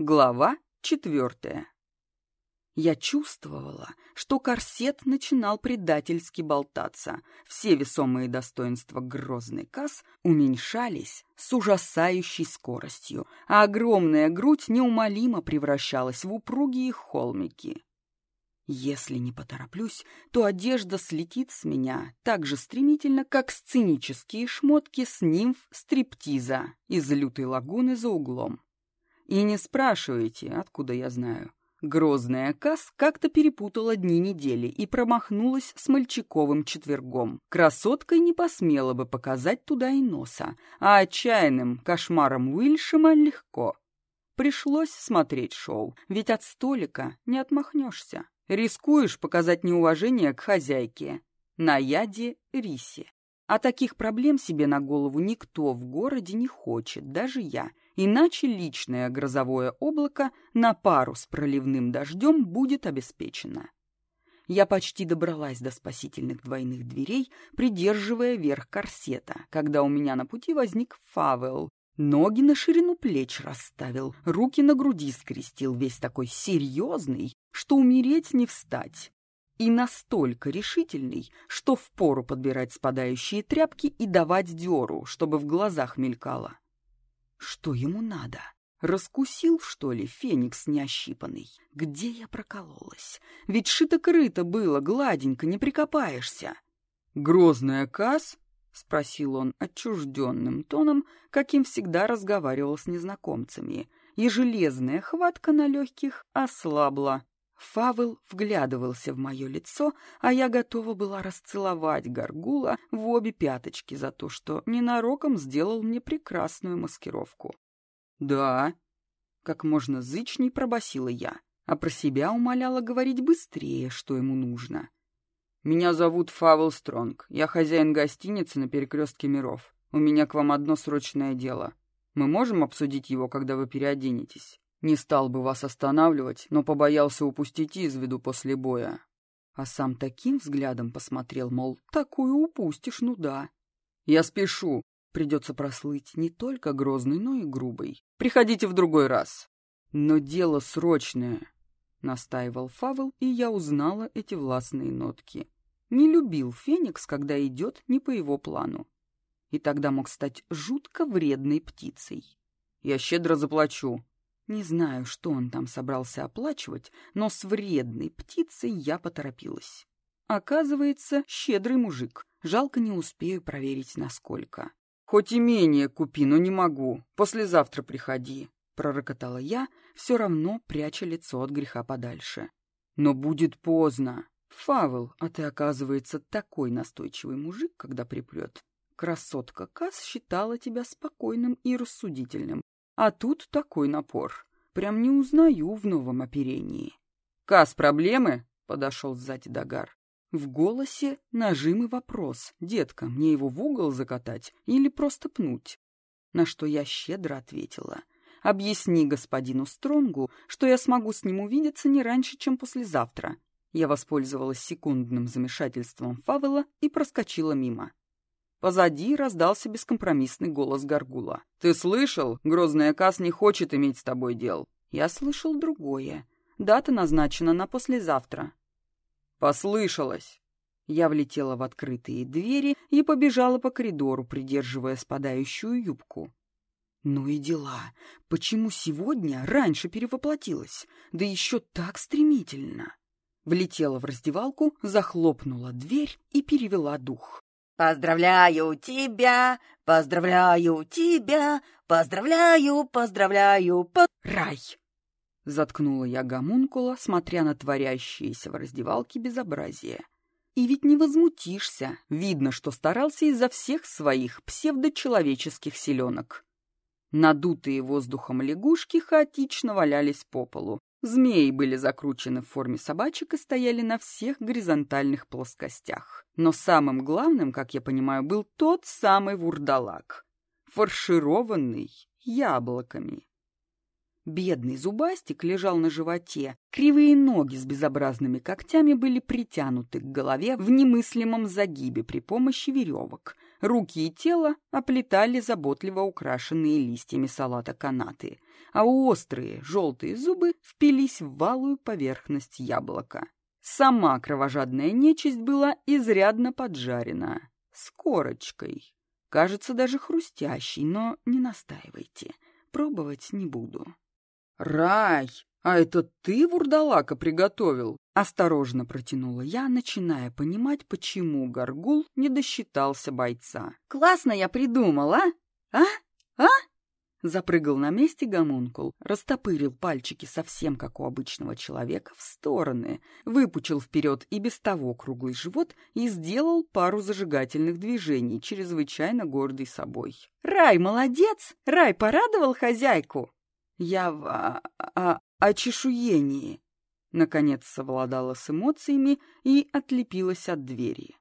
Глава четвертая. Я чувствовала, что корсет начинал предательски болтаться. Все весомые достоинства грозный касс уменьшались с ужасающей скоростью, а огромная грудь неумолимо превращалась в упругие холмики. Если не потороплюсь, то одежда слетит с меня так же стремительно, как сценические шмотки с нимф стриптиза из лютой лагуны за углом. И не спрашивайте, откуда я знаю. Грозная Касс как-то перепутала дни недели и промахнулась с мальчиковым четвергом. Красоткой не посмела бы показать туда и носа, а отчаянным кошмаром Уильшема легко. Пришлось смотреть шоу, ведь от столика не отмахнешься. Рискуешь показать неуважение к хозяйке. На яде рисе. А таких проблем себе на голову никто в городе не хочет, даже я — иначе личное грозовое облако на пару с проливным дождем будет обеспечено. Я почти добралась до спасительных двойных дверей, придерживая верх корсета, когда у меня на пути возник Фавел. Ноги на ширину плеч расставил, руки на груди скрестил, весь такой серьезный, что умереть не встать. И настолько решительный, что впору подбирать спадающие тряпки и давать дёру, чтобы в глазах мелькало. Что ему надо? Раскусил, что ли, феникс неощипанный? Где я прокололась? Ведь шито-крыто было, гладенько, не прикопаешься. «Грозная Кас?» — спросил он отчужденным тоном, каким всегда разговаривал с незнакомцами, и железная хватка на легких ослабла. Фавел вглядывался в мое лицо, а я готова была расцеловать горгула в обе пяточки за то, что ненароком сделал мне прекрасную маскировку. «Да», — как можно зычней пробасила я, а про себя умоляла говорить быстрее, что ему нужно. «Меня зовут Фавел Стронг. Я хозяин гостиницы на перекрестке миров. У меня к вам одно срочное дело. Мы можем обсудить его, когда вы переоденетесь?» Не стал бы вас останавливать, но побоялся упустить из виду после боя. А сам таким взглядом посмотрел, мол, такую упустишь, ну да. Я спешу. Придется прослыть не только грозный, но и грубый. Приходите в другой раз. Но дело срочное, — настаивал Фавел, и я узнала эти властные нотки. Не любил Феникс, когда идет не по его плану. И тогда мог стать жутко вредной птицей. Я щедро заплачу, не знаю, что он там собрался оплачивать, но с вредной птицей я поторопилась. Оказывается, щедрый мужик. Жалко не успею проверить, насколько. «Хоть имение купи, но не могу. Послезавтра приходи», — пророкотала я, все равно пряча лицо от греха подальше. «Но будет поздно. Фавел, а ты, оказывается, такой настойчивый мужик, когда припрет. Красотка Кас считала тебя спокойным и рассудительным, а тут такой напор. Прям не узнаю в новом оперении. «Кас, проблемы?» — подошел сзади Дагар. В голосе нажим и вопрос. «Детка, мне его в угол закатать или просто пнуть?» На что я щедро ответила. «Объясни господину Стронгу, что я смогу с ним увидеться не раньше, чем послезавтра». Я воспользовалась секундным замешательством Фавела и проскочила мимо. Позади раздался бескомпромиссный голос Гаргула. «Ты слышал? Грозная Кас не хочет иметь с тобой дел». Я слышал другое. Дата назначена на послезавтра. «Послышалось!» Я влетела в открытые двери и побежала по коридору, придерживая спадающую юбку. Ну и дела. Почему сегодня раньше перевоплотилась? Да еще так стремительно. Влетела в раздевалку, захлопнула дверь и перевела дух. Поздравляю тебя, поздравляю тебя, поздравляю, поздравляю, по... Рай! Заткнула я гомункула, смотря на творящиеся в раздевалке безобразие. И ведь не возмутишься. Видно, что старался изо всех своих псевдочеловеческих селенок. Надутые воздухом лягушки хаотично валялись по полу. Змеи были закручены в форме собачек и стояли на всех горизонтальных плоскостях. Но самым главным, как я понимаю, был тот самый вурдалак, фаршированный яблоками. Бедный зубастик лежал на животе, кривые ноги с безобразными когтями были притянуты к голове в немыслимом загибе при помощи веревок — Руки и тело оплетали заботливо украшенные листьями салата канаты. А острые желтые зубы впились в валую поверхность яблока. Сама кровожадная нечисть была изрядно поджарена, с корочкой. Кажется, даже хрустящий, но не настаивайте. Пробовать не буду. «Рай, а это ты вурдалака приготовил?» Осторожно протянула я, начиная понимать, почему Горгул не досчитался бойца. «Классно я придумала, а? А?» Запрыгал на месте гомункул, растопырил пальчики совсем как у обычного человека в стороны, выпучил вперед и без того круглый живот и сделал пару зажигательных движений, чрезвычайно гордый собой. «Рай, молодец! Рай порадовал хозяйку!» «Я в а, а, очешуении!» Наконец совладала с эмоциями и отлепилась от двери.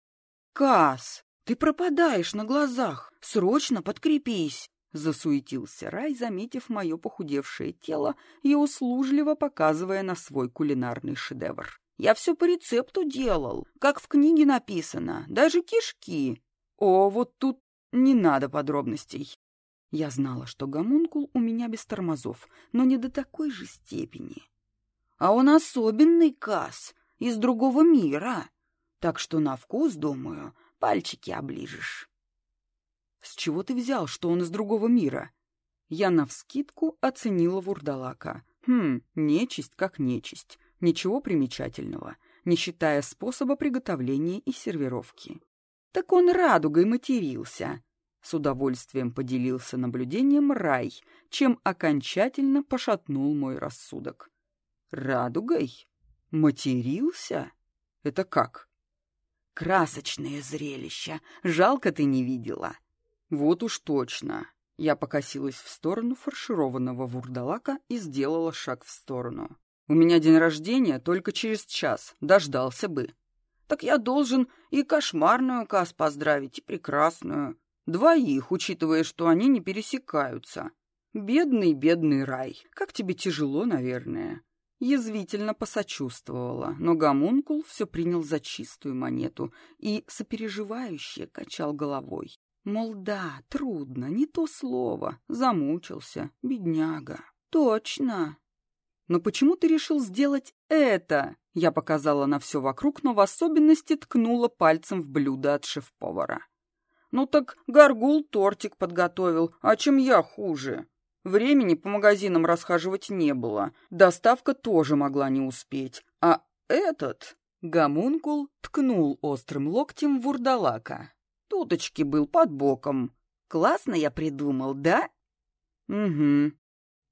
«Кас, ты пропадаешь на глазах! Срочно подкрепись!» Засуетился Рай, заметив мое похудевшее тело и услужливо показывая на свой кулинарный шедевр. «Я все по рецепту делал, как в книге написано, даже кишки. О, вот тут не надо подробностей». Я знала, что гомункул у меня без тормозов, но не до такой же степени. А он особенный кас, из другого мира, так что на вкус, думаю, пальчики оближешь. С чего ты взял, что он из другого мира? Я навскидку оценила вурдалака. Хм, нечисть как нечисть. Ничего примечательного, не считая способа приготовления и сервировки. Так он радугой матерился. С удовольствием поделился наблюдением рай, чем окончательно пошатнул мой рассудок. Радугой? Матерился? Это как? Красочное зрелище. Жалко ты не видела. Вот уж точно. Я покосилась в сторону фаршированного вурдалака и сделала шаг в сторону. У меня день рождения только через час, дождался бы. Так я должен и кошмарную Кас поздравить, и прекрасную. Двоих, учитывая, что они не пересекаются. Бедный, бедный рай. Как тебе тяжело, наверное. Язвительно посочувствовала, но гомункул все принял за чистую монету и сопереживающе качал головой. Мол, да, трудно, не то слово. Замучился, бедняга. Точно. Но почему ты решил сделать это? Я показала на все вокруг, но в особенности ткнула пальцем в блюдо от шеф-повара. Ну так Гаргул тортик подготовил, а чем я хуже? Времени по магазинам расхаживать не было. Доставка тоже могла не успеть. А этот... Гомункул ткнул острым локтем вурдалака. Туточки был под боком. Классно я придумал, да? Угу.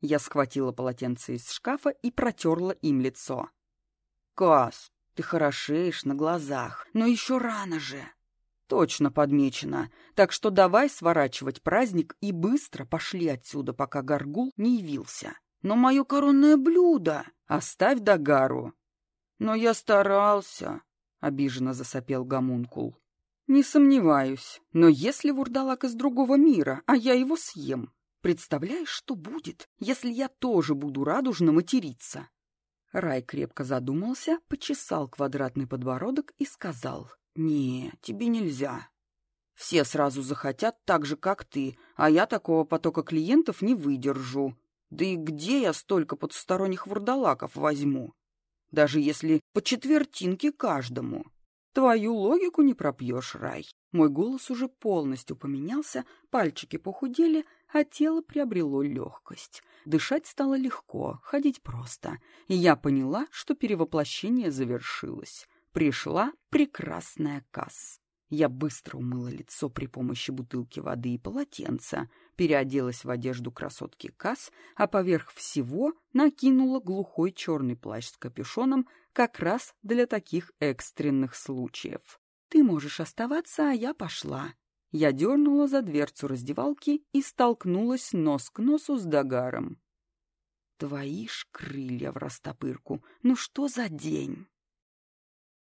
Я схватила полотенце из шкафа и протерла им лицо. Кас, ты хорошеешь на глазах, но еще рано же. Точно подмечено. Так что давай сворачивать праздник и быстро пошли отсюда, пока горгул не явился. Но мое коронное блюдо оставь Дагару. Но я старался, — обиженно засопел гомункул. «Не сомневаюсь. Но если вурдалак из другого мира, а я его съем, представляешь, что будет, если я тоже буду радужно материться?» Рай крепко задумался, почесал квадратный подбородок и сказал, «Не, тебе нельзя. Все сразу захотят так же, как ты, а я такого потока клиентов не выдержу. Да и где я столько потусторонних вурдалаков возьму? Даже если по четвертинке каждому». Твою логику не пропьешь, Рай. Мой голос уже полностью поменялся, пальчики похудели, а тело приобрело легкость. Дышать стало легко, ходить просто. И я поняла, что перевоплощение завершилось. Пришла прекрасная Касс. Я быстро умыла лицо при помощи бутылки воды и полотенца, переоделась в одежду красотки Касс, а поверх всего накинула глухой черный плащ с капюшоном как раз для таких экстренных случаев. «Ты можешь оставаться, а я пошла». Я дернула за дверцу раздевалки и столкнулась нос к носу с Дагаром. «Твои ж крылья в растопырку! Ну что за день?»